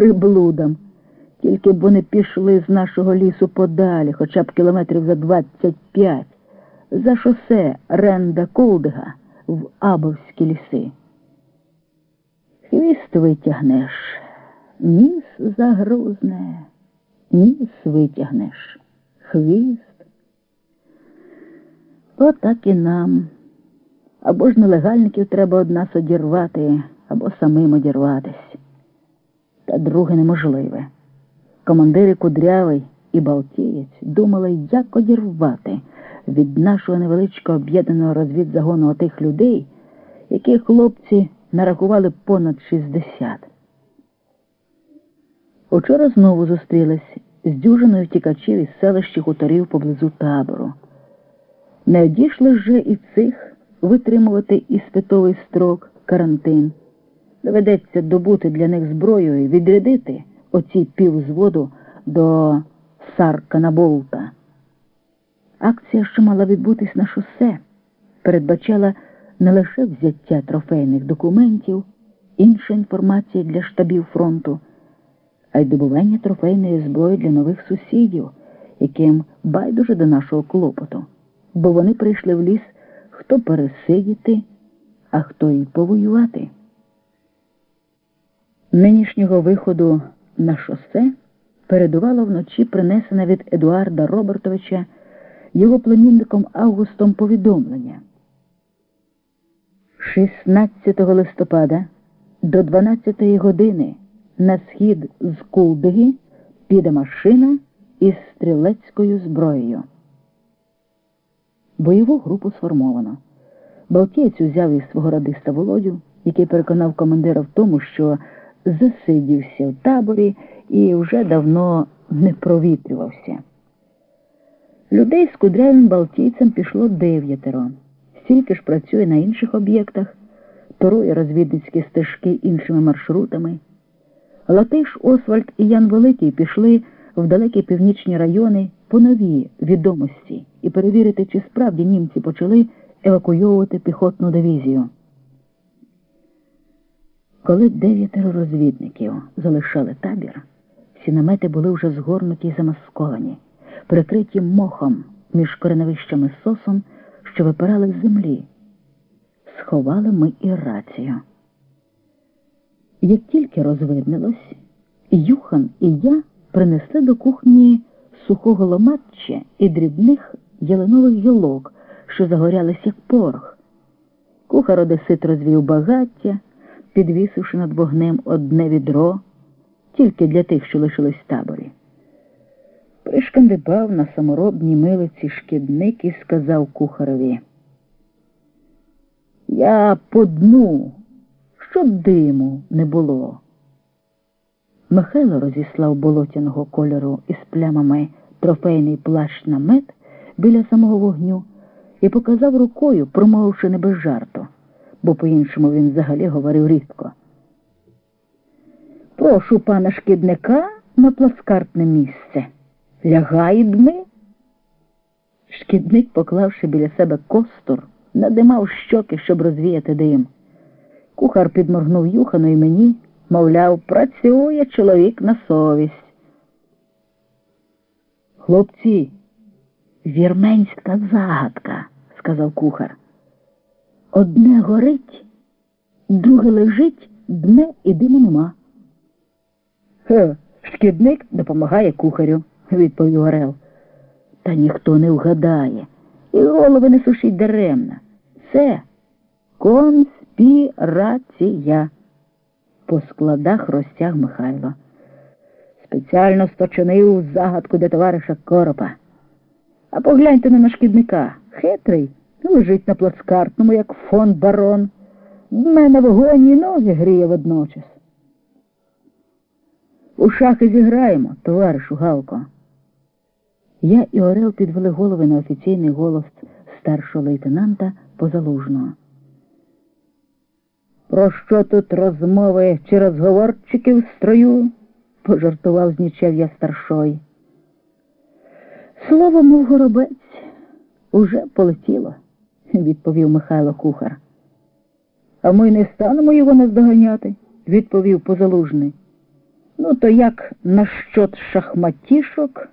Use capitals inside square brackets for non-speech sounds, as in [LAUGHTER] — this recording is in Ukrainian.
приблудам. Тільки б вони пішли з нашого лісу подалі, хоча б кілометрів за 25, за шосе Ренда Колдига в Абовські ліси. Хвіст витягнеш, ніс загрузне, ніс витягнеш, хвіст. Отак і нам. Або ж нелегальників треба од нас одірвати, або самим одірватись. Та друге неможливе. Командири Кудрявий і Балтієць думали, як одірвати від нашого невеличкого об'єднаного розвідзагону отих людей, яких хлопці нарахували понад 60. Учора знову зустрілись з дюжиною втікачів із селища хуторів поблизу табору. Не одійшли ж і цих витримувати іспитовий строк, карантин. Доведеться добути для них зброю і відрядити оці півзводу до Сарканаболта. Акція, що мала відбутись на шосе, передбачала не лише взяття трофейних документів, інша інформація для штабів фронту, а й добування трофейної зброї для нових сусідів, яким байдуже до нашого клопоту, бо вони прийшли в ліс хто пересидіти, а хто й повоювати. Нинішнього виходу на шосе передувало вночі принесене від Едуарда Робертовича його племінником Августом повідомлення. 16 листопада до 12 години на схід з Кулдиги піде машина із стрілецькою зброєю. Бойову групу сформовано. Балтієць узяв із свого радиста Володю, який переконав командира в тому, що засидівся в таборі і вже давно не провітрювався. Людей з кудрявим Балтійцем пішло дев'ятеро. Стільки ж працює на інших об'єктах, торує розвідницькі стежки іншими маршрутами. Латиш Освальд і Ян Великий пішли в далекі північні райони по нові відомості і перевірити, чи справді німці почали евакуйовувати піхотну дивізію. Коли дев'ятеро розвідників залишали табір, всі намети були вже згорнуті й замасковані, прикриті мохом між кореневищами сосом, що випирали з землі. Сховали ми і рацію. Як тільки розвиднилось, Юхан і я принесли до кухні сухого ломатчя і дрібних ялинових гілок, що загорялись, як порох. Кухар одесит розвів багаття, підвісивши над вогнем одне відро, тільки для тих, що лишились в таборі. Пришкандибав на саморобній милиці шкідник і сказав кухарові. Я по дну, щоб диму не було. Михайло розіслав болотяного кольору із плямами трофейний плащ намет біля самого вогню і показав рукою, промовивши не без жарту, бо по-іншому він взагалі говорив рідко. Прошу пана шкідника на пласкартне місце. Лягай дми. Шкідник, поклавши біля себе костур, надимав щоки, щоб розвіяти дим. Кухар підморгнув юхану і мені, мовляв, працює чоловік на совість. Хлопці, вірменська загадка, сказав кухар. Одне горить, друге лежить, дне і диму нема. Хе, шкідник допомагає кухарю, відповів Орел. Та ніхто не вгадає. І голови не сушіть даремно. Це конспірація. По складах розтяг Михайло. Спеціально сточинив загадку до товариша Коропа. А погляньте на шкідника. Хитрий, лежить на плацкартному, як фон барон. Дме на вогоні ноги гріє водночас. У шахи зіграємо, товаришу Галко. Я і Орел підвели голови на офіційний голос старшого лейтенанта Позалужного. Про що тут розмови чи розговорчики в строю? пожартував знічев'я старшой. Слово, мов горобець, уже полетіло, [LAUGHS] відповів Михайло Кухар. А ми не станемо його наздоганяти, відповів позалужний. Ну, то як насчет шахматішок?